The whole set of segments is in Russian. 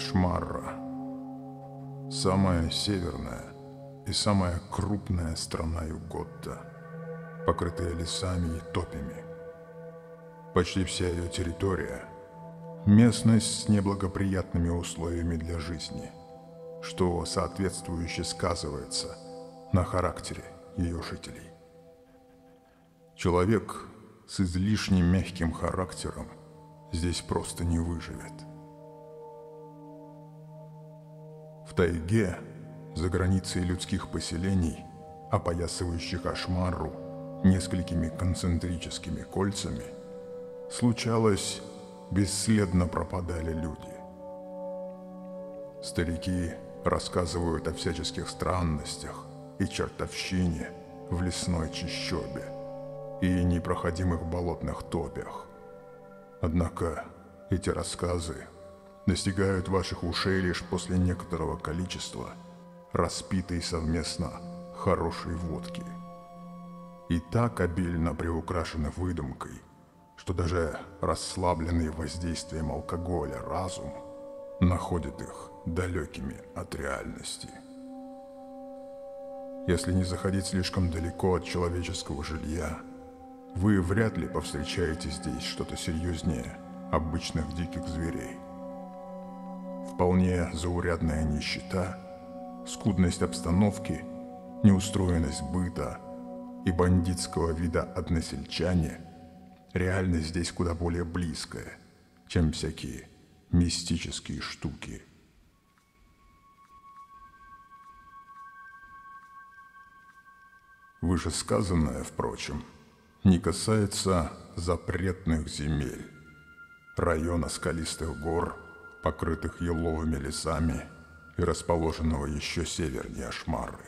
Ашмарра. Самая северная и самая крупная страна Юготта, покрытая лесами и топями. Почти вся ее территория – местность с неблагоприятными условиями для жизни, что соответствующе сказывается на характере ее жителей. Человек с излишне мягким характером здесь просто не выживет – В тайге, за границей людских поселений, опоясывающих Ашмару несколькими концентрическими кольцами, случалось, бесследно пропадали люди. Старики рассказывают о всяческих странностях и чертовщине в лесной чащобе и непроходимых болотных топях. Однако эти рассказы достигают ваших ушей лишь после некоторого количества распитой совместно хорошей водки. И так обильно приукрашены выдумкой, что даже расслабленный воздействием алкоголя разум находит их далекими от реальности. Если не заходить слишком далеко от человеческого жилья, вы вряд ли повстречаете здесь что-то серьезнее обычных диких зверей – вполне заурядная нищета, скудность обстановки, неустроенность быта и бандитского вида односельчане, реальность здесь куда более близкая, чем всякие мистические штуки. Вышесказанное, впрочем, не касается запретных земель, района скалистых гор – покрытых еловыми лесами и расположенного еще севернее Ашмары.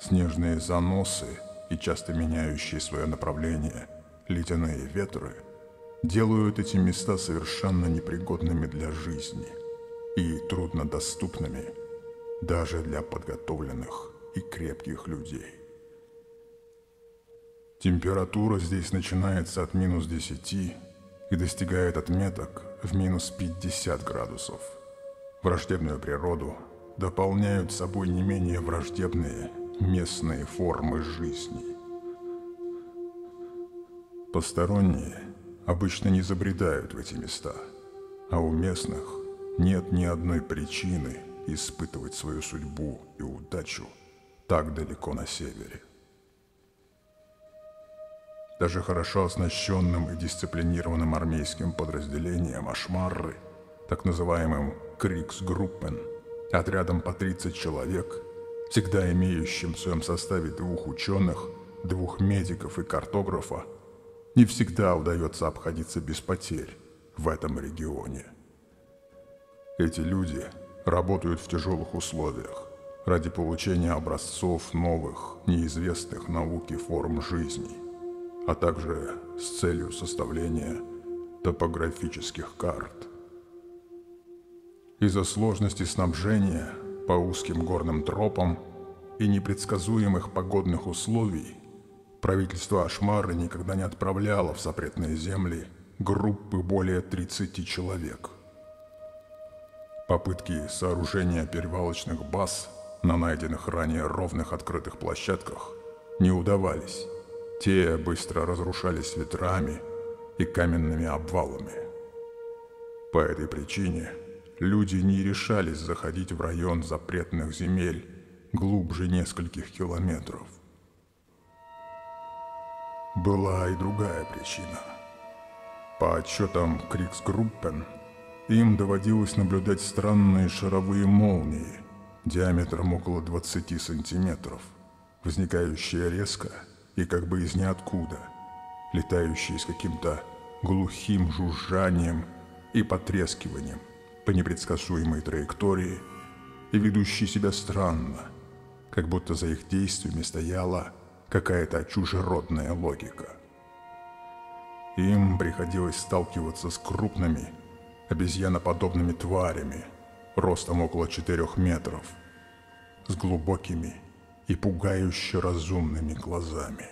Снежные заносы и часто меняющие свое направление ледяные ветры делают эти места совершенно непригодными для жизни и труднодоступными даже для подготовленных и крепких людей. Температура здесь начинается от минус 10 и достигает отметок в минус 50 градусов. Враждебную природу дополняют собой не менее враждебные местные формы жизни. Посторонние обычно не забредают в эти места, а у местных нет ни одной причины испытывать свою судьбу и удачу так далеко на севере. Даже хорошо оснащенным и дисциплинированным армейским подразделением Ашмарры, так называемым Криксгруппен, отрядом по 30 человек, всегда имеющим в своем составе двух ученых, двух медиков и картографа, не всегда удается обходиться без потерь в этом регионе. Эти люди работают в тяжелых условиях ради получения образцов новых, неизвестных науке форм жизни – а также с целью составления топографических карт. Из-за сложности снабжения по узким горным тропам и непредсказуемых погодных условий правительство Ашмары никогда не отправляло в запретные земли группы более 30 человек. Попытки сооружения перевалочных баз на найденных ранее ровных открытых площадках не удавались. Те быстро разрушались ветрами и каменными обвалами. По этой причине люди не решались заходить в район запретных земель глубже нескольких километров. Была и другая причина. По отчетам Криксгруппен, им доводилось наблюдать странные шаровые молнии диаметром около 20 сантиметров, возникающие резко и как бы из ниоткуда, летающие с каким-то глухим жужжанием и потрескиванием по непредсказуемой траектории и ведущие себя странно, как будто за их действиями стояла какая-то чужеродная логика. Им приходилось сталкиваться с крупными, обезьяноподобными тварями, ростом около четырех метров, с глубокими и пугающе разумными глазами.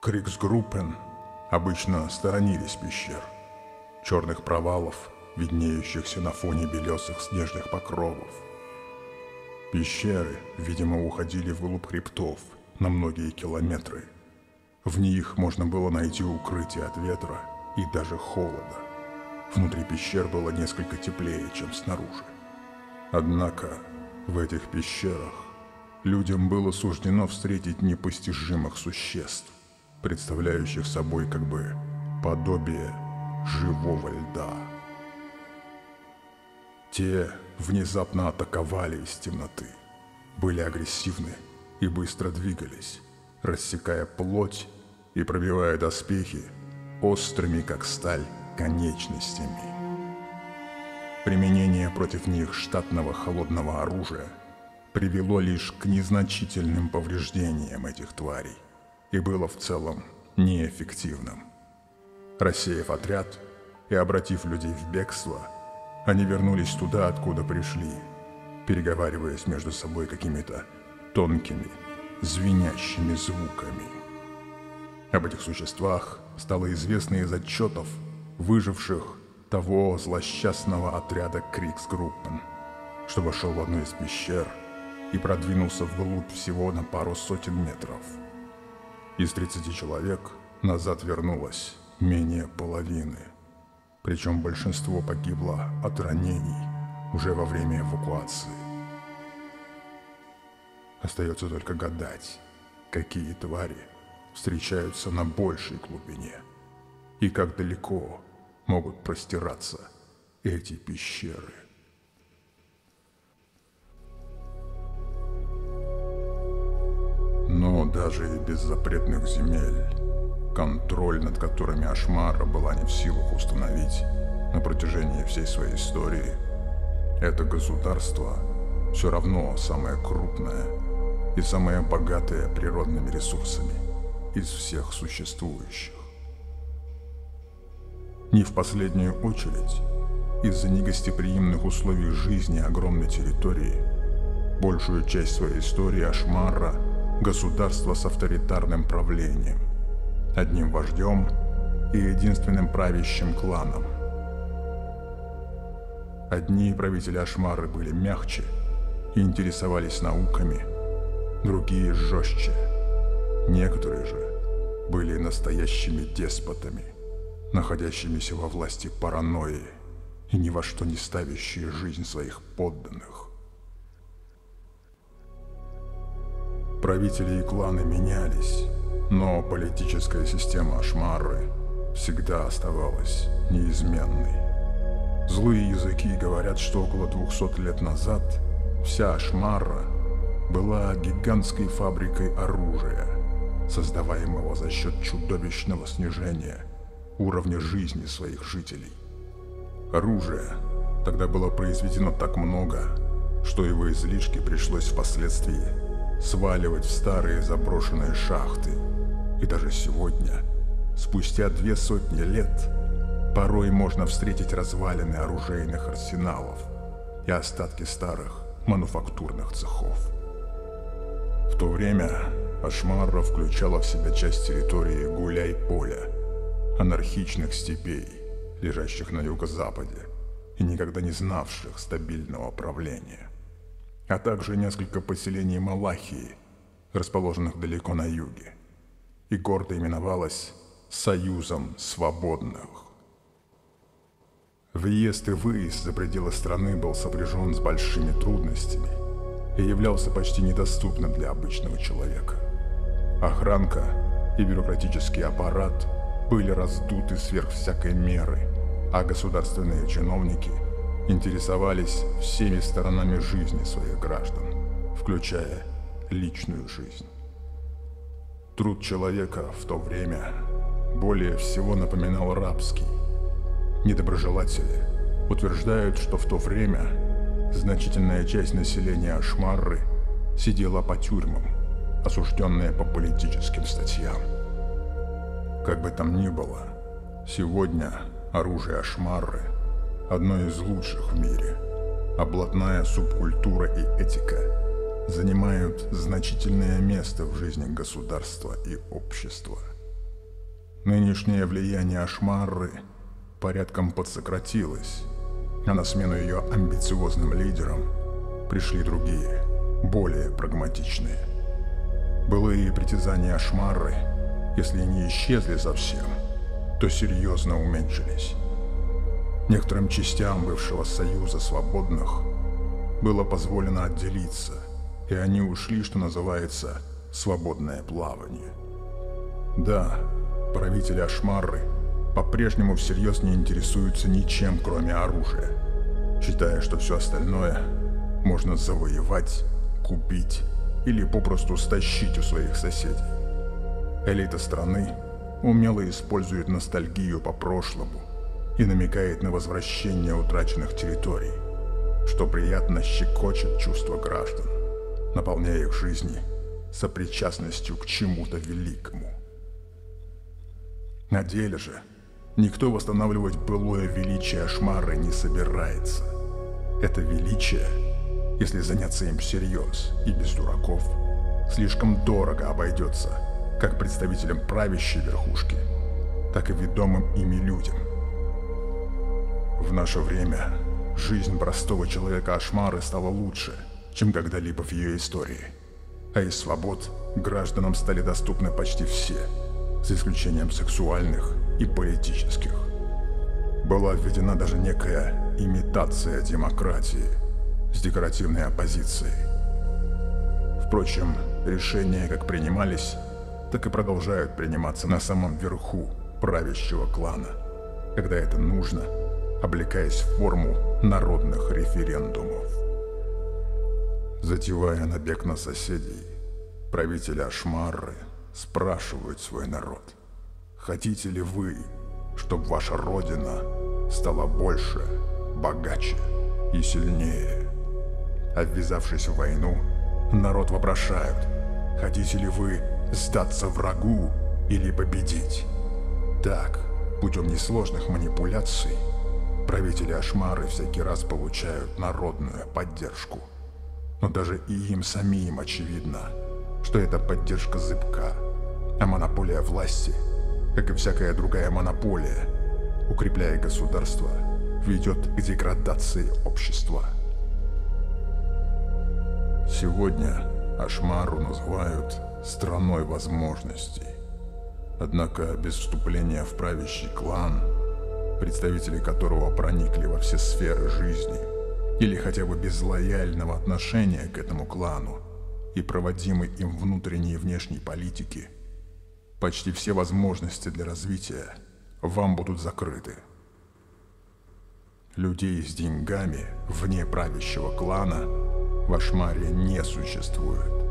Криксгруппен обычно сторонились пещер черных провалов, виднеющихся на фоне белесых снежных покровов. Пещеры, видимо, уходили вглубь хребтов на многие километры. В них можно было найти укрытие от ветра и даже холода. Внутри пещер было несколько теплее, чем снаружи. Однако в этих пещерах людям было суждено встретить непостижимых существ, представляющих собой как бы подобие живого льда. Те внезапно атаковали из темноты, были агрессивны и быстро двигались, рассекая плоть и пробивая доспехи острыми, как сталь, конечностями. Применение против них штатного холодного оружия привело лишь к незначительным повреждениям этих тварей и было в целом неэффективным. Рассеяв отряд и обратив людей в бегство, они вернулись туда, откуда пришли, переговариваясь между собой какими-то тонкими, звенящими звуками. Об этих существах стало известно из отчетов выживших того злосчастного отряда Криксгруппен, что вошел в одну из пещер и продвинулся вглубь всего на пару сотен метров. Из 30 человек назад вернулось менее половины, причем большинство погибло от ранений уже во время эвакуации. Остается только гадать, какие твари встречаются на большей глубине и как далеко могут простираться эти пещеры. Но даже и без запретных земель, контроль над которыми Ашмара была не в силах установить на протяжении всей своей истории, это государство все равно самое крупное и самое богатое природными ресурсами из всех существующих. Не в последнюю очередь, из-за негостеприимных условий жизни огромной территории, большую часть своей истории Ашмара – государство с авторитарным правлением, одним вождем и единственным правящим кланом. Одни правители Ашмары были мягче и интересовались науками, другие – жестче. Некоторые же были настоящими деспотами – находящимися во власти паранойи и ни во что не ставящие жизнь своих подданных. Правители и кланы менялись, но политическая система Ашмары всегда оставалась неизменной. Злые языки говорят, что около 200 лет назад вся Ашмара была гигантской фабрикой оружия, создаваемого за счет чудовищного снижения уровня жизни своих жителей. Оружия тогда было произведено так много, что его излишки пришлось впоследствии сваливать в старые заброшенные шахты. И даже сегодня, спустя две сотни лет, порой можно встретить развалины оружейных арсеналов и остатки старых мануфактурных цехов. В то время Ашмарра включала в себя часть территории Гуляй-Поля – анархичных степей, лежащих на юго-западе и никогда не знавших стабильного правления, а также несколько поселений Малахии, расположенных далеко на юге, и гордо именовалась Союзом Свободных. Въезд и выезд за пределы страны был сопряжен с большими трудностями и являлся почти недоступным для обычного человека. Охранка и бюрократический аппарат – были раздуты сверх всякой меры, а государственные чиновники интересовались всеми сторонами жизни своих граждан, включая личную жизнь. Труд человека в то время более всего напоминал рабский. Недоброжелатели утверждают, что в то время значительная часть населения Ашмарры сидела по тюрьмам, осужденная по политическим статьям. Как бы там ни было, сегодня оружие Ашмарры – одно из лучших в мире, а субкультура и этика занимают значительное место в жизни государства и общества. Нынешнее влияние Ашмарры порядком подсократилась, а на смену ее амбициозным лидерам пришли другие, более прагматичные. Былые притязания Ашмары, если не исчезли совсем, то серьезно уменьшились. Некоторым частям бывшего Союза Свободных было позволено отделиться, и они ушли, что называется, свободное плавание. Да, правители Ашмары по-прежнему всерьез не интересуются ничем, кроме оружия, считая, что все остальное можно завоевать, купить или попросту стащить у своих соседей. Элита страны умело использует ностальгию по прошлому и намекает на возвращение утраченных территорий, что приятно щекочет чувства граждан, наполняя их жизни сопричастностью к чему-то великому. На деле же никто восстанавливать былое величие Ашмары не собирается. Это величие, если заняться им всерьез и без дураков, слишком дорого обойдется как представителям правящей верхушки, так и ведомым ими людям. В наше время жизнь простого человека Ашмары стала лучше, чем когда-либо в ее истории. А из свобод гражданам стали доступны почти все – за исключением сексуальных и политических. Была введена даже некая имитация демократии с декоративной оппозицией. Впрочем, решения как принимались, так и продолжают приниматься на самом верху правящего клана, когда это нужно, облекаясь в форму народных референдумов. Затевая набег на соседей, правители Ашмары – спрашивают свой народ, хотите ли вы, чтобы ваша родина стала больше, богаче и сильнее? А в войну, народ вопрошают, хотите ли вы сдаться врагу или победить? Так, путем несложных манипуляций, правители Ашмары всякий раз получают народную поддержку. Но даже и им самим очевидно – что эта поддержка зыбка, а монополия власти, как и всякая другая монополия, укрепляя государство, ведет к деградации общества. Сегодня Ашмару называют страной возможностей. Однако без вступления в правящий клан, представители которого проникли во все сферы жизни, или хотя бы без лояльного отношения к этому клану, и проводимой им внутренней и внешней политики, почти все возможности для развития вам будут закрыты. Людей с деньгами вне правящего клана в Ашмаре не существует.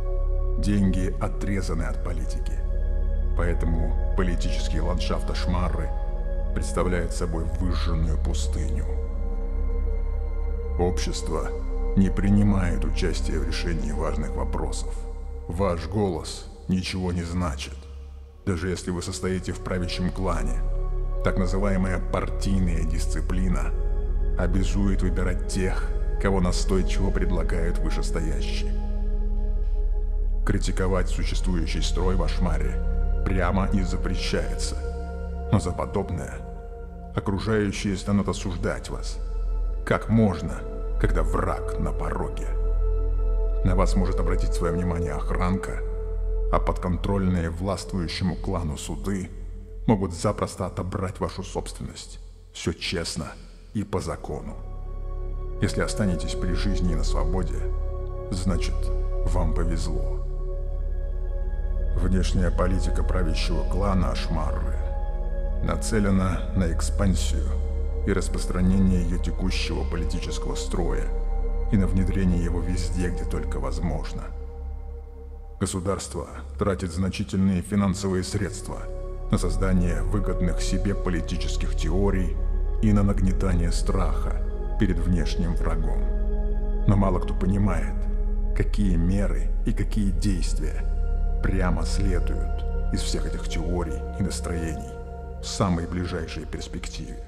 Деньги отрезаны от политики. Поэтому политический ландшафт Ашмары представляет собой выжженную пустыню. Общество не принимает участия в решении важных вопросов. Ваш голос ничего не значит, даже если вы состоите в правящем клане. Так называемая партийная дисциплина обязует выбирать тех, кого настойчиво предлагают вышестоящие. Критиковать существующий строй в Ашмаре прямо не запрещается, но за подобное окружающие станут осуждать вас. Как можно – когда враг на пороге. На вас может обратить свое внимание охранка, а подконтрольные властвующему клану суды могут запросто отобрать вашу собственность. Все честно и по закону. Если останетесь при жизни и на свободе, значит, вам повезло. Внешняя политика правящего клана Ашмарры нацелена на экспансию и распространение ее текущего политического строя и на внедрение его везде, где только возможно. Государство тратит значительные финансовые средства на создание выгодных себе политических теорий и на нагнетание страха перед внешним врагом. Но мало кто понимает, какие меры и какие действия прямо следуют из всех этих теорий и настроений в самой ближайшей перспективе.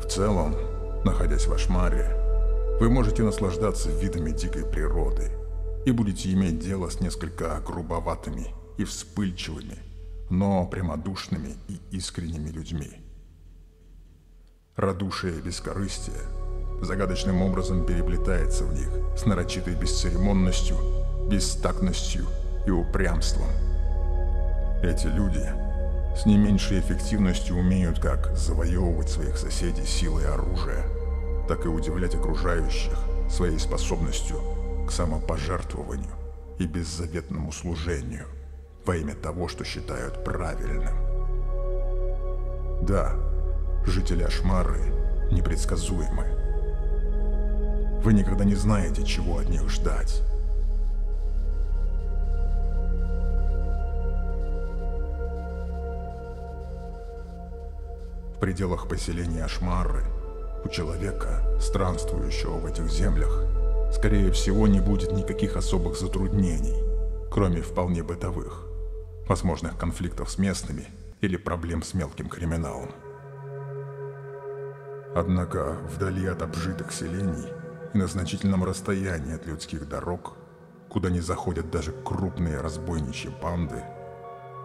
В целом, находясь в Ашмаре, вы можете наслаждаться видами дикой природы и будете иметь дело с несколько грубоватыми и вспыльчивыми, но прямодушными и искренними людьми. Радушие и бескорыстие загадочным образом переплетается в них с нарочитой бесцеремонностью, бестактностью и упрямством. Эти люди с не меньшей эффективностью умеют как завоевывать своих соседей силой оружия, так и удивлять окружающих своей способностью к самопожертвованию и беззаветному служению во имя того, что считают правильным. Да, жители Ашмары непредсказуемы. Вы никогда не знаете, чего от них ждать. В пределах поселения Ашмары у человека, странствующего в этих землях, скорее всего не будет никаких особых затруднений, кроме вполне бытовых, возможных конфликтов с местными или проблем с мелким криминалом. Однако вдали от обжитых селений и на значительном расстоянии от людских дорог, куда не заходят даже крупные разбойничьи банды,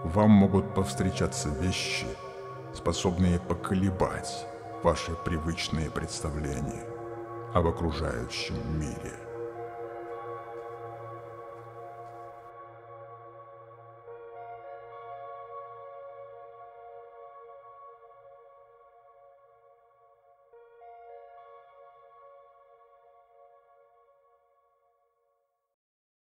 вам могут повстречаться вещи, способные поколебать ваши привычные представления об окружающем мире.